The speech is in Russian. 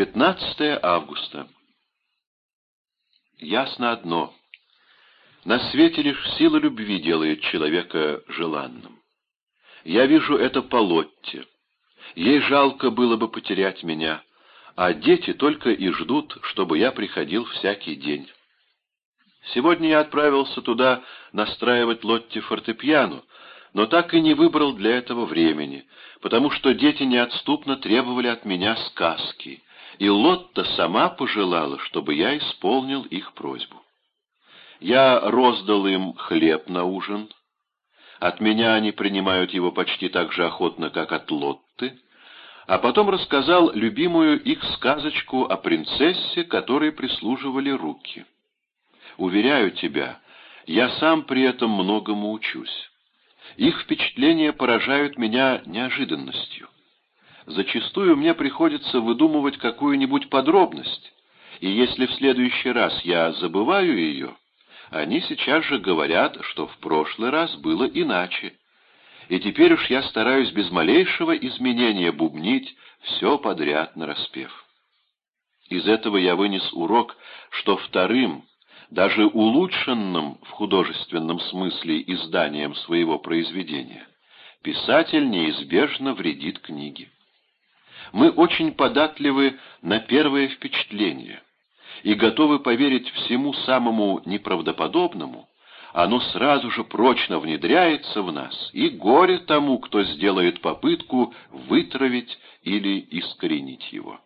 15 августа. Ясно одно. На свете лишь сила любви делает человека желанным. Я вижу это по Лотте. Ей жалко было бы потерять меня, а дети только и ждут, чтобы я приходил всякий день. Сегодня я отправился туда настраивать Лотте фортепиано, но так и не выбрал для этого времени, потому что дети неотступно требовали от меня сказки, и Лотта сама пожелала, чтобы я исполнил их просьбу. Я роздал им хлеб на ужин. От меня они принимают его почти так же охотно, как от Лотты, а потом рассказал любимую их сказочку о принцессе, которой прислуживали руки. Уверяю тебя, я сам при этом многому учусь. Их впечатления поражают меня неожиданностью. Зачастую мне приходится выдумывать какую-нибудь подробность, и если в следующий раз я забываю ее, они сейчас же говорят, что в прошлый раз было иначе. И теперь уж я стараюсь без малейшего изменения бубнить все подряд нараспев. Из этого я вынес урок, что вторым, даже улучшенным в художественном смысле изданием своего произведения, писатель неизбежно вредит книге. Мы очень податливы на первое впечатление и готовы поверить всему самому неправдоподобному, оно сразу же прочно внедряется в нас, и горе тому, кто сделает попытку вытравить или искоренить его.